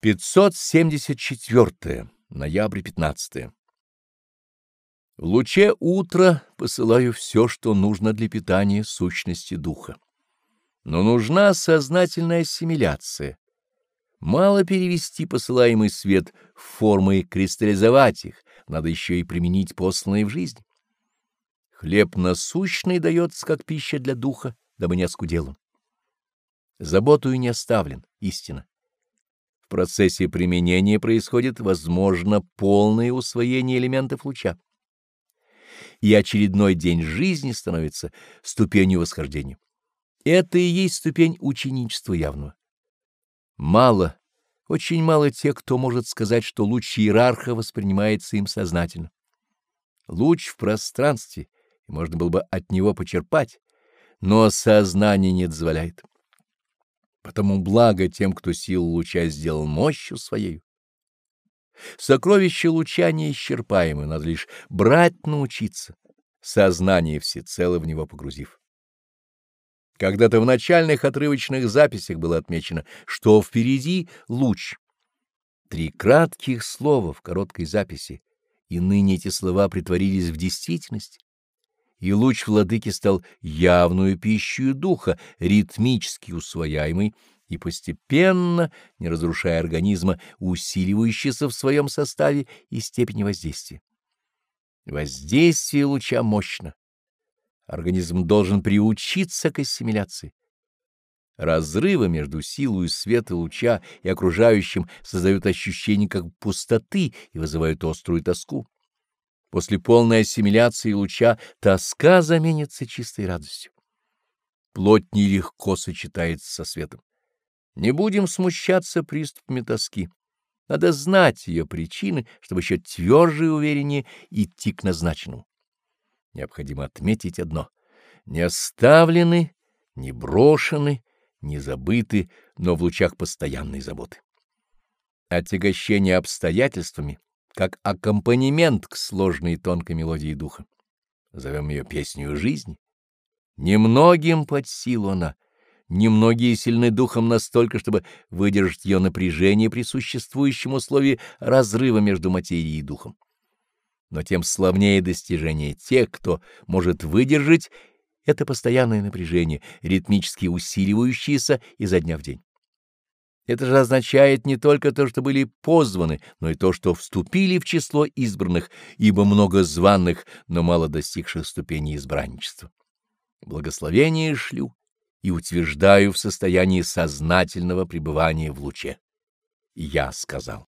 574. Ноябрь 15. В луче утра посылаю все, что нужно для питания сущности духа. Но нужна сознательная ассимиляция. Мало перевести посылаемый свет в формы и кристаллизовать их, надо еще и применить посланное в жизнь. Хлеб насущный дается как пища для духа, дабы не оскудел он. Заботую не оставлен, истина. В процессе применения происходит, возможно, полное усвоение элементов луча. И очередной день жизни становится ступенью восхождения. Это и есть ступень ученичества явного. Мало, очень мало тех, кто может сказать, что луч иерарха воспринимается им сознательно. Луч в пространстве, и можно было бы от него почерпать, но сознание не дозволяет. Потому благо тем, кто силу луча сделал мощью своей. Сокровища луча неисчерпаемы, надо лишь брать научиться, сознание всецело в него погрузив. Когда-то в начальных отрывочных записях было отмечено, что впереди луч. Три кратких слова в короткой записи, и ныне эти слова притворились в действительность и луч владыки стал явную пищей духа, ритмически усвояемый и постепенно, не разрушая организма, усиливающийся в своем составе и степени воздействия. Воздействие луча мощно. Организм должен приучиться к ассимиляции. Разрывы между силой света луча и окружающим создают ощущение как пустоты и вызывают острую тоску. После полной ассимиляции луча тоска заменится чистой радостью. Плоть нелегко сочетается со светом. Не будем смущаться приступами тоски. Надо знать ее причины, чтобы еще тверже и увереннее идти к назначенному. Необходимо отметить одно — не оставлены, не брошены, не забыты, но в лучах постоянной заботы. Отягощение обстоятельствами как аккомпанемент к сложной и тонкой мелодии духа. Зовем ее песнью жизни. Немногим под силу она, немногие сильны духом настолько, чтобы выдержать ее напряжение при существующем условии разрыва между материей и духом. Но тем славнее достижение тех, кто может выдержать это постоянное напряжение, ритмически усиливающееся изо дня в день. Это же означает не только то, что были позваны, но и то, что вступили в число избранных, ибо много званных, но мало достигших ступени избранничества. Благословение шлю и утверждаю в состоянии сознательного пребывания в луче. Я сказал.